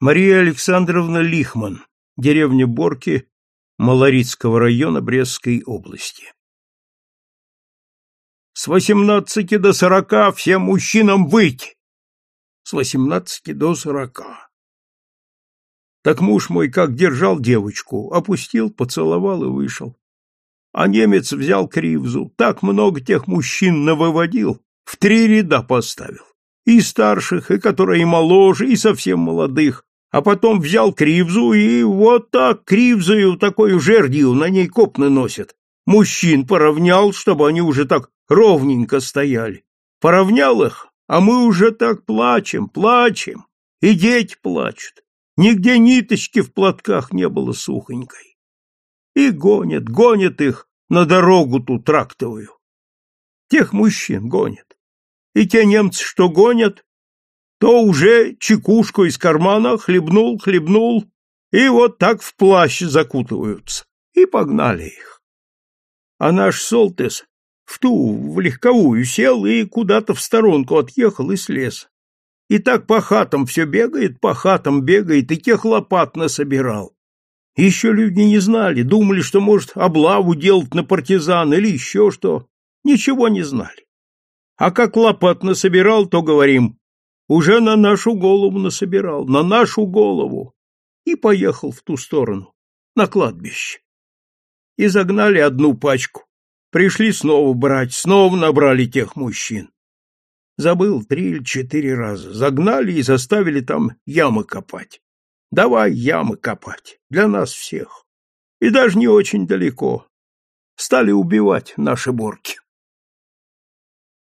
Мария Александровна Лихман, деревня Борки, Малорицкого района Брестской области. С восемнадцати до сорока всем мужчинам выйти. С восемнадцати до сорока. Так муж мой как держал девочку, опустил, поцеловал и вышел. А немец взял кривзу, так много тех мужчин навыводил, в три ряда поставил. И старших, и которые моложе, и совсем молодых. А потом взял кривзу и вот так кривзою, такой жердью на ней копны носят. Мужчин поравнял, чтобы они уже так ровненько стояли. Поравнял их, а мы уже так плачем, плачем, и дети плачут. Нигде ниточки в платках не было сухонькой. И гонят, гонят их на дорогу ту трактовую. Тех мужчин гонят. И те немцы, что гонят, то уже чекушку из кармана хлебнул, хлебнул, и вот так в плащ закутываются. И погнали их. А наш Солтес в ту, в легковую сел и куда-то в сторонку отъехал и слез. И так по хатам все бегает, по хатам бегает, и тех лопат насобирал. Еще люди не знали, думали, что может облаву делать на партизан или еще что. Ничего не знали. А как лопат насобирал, то говорим, уже на нашу голову насобирал, на нашу голову. И поехал в ту сторону, на кладбище. И загнали одну пачку. Пришли снова брать, снова набрали тех мужчин. Забыл три или четыре раза. Загнали и заставили там ямы копать. Давай ямы копать. Для нас всех. И даже не очень далеко. Стали убивать наши борки.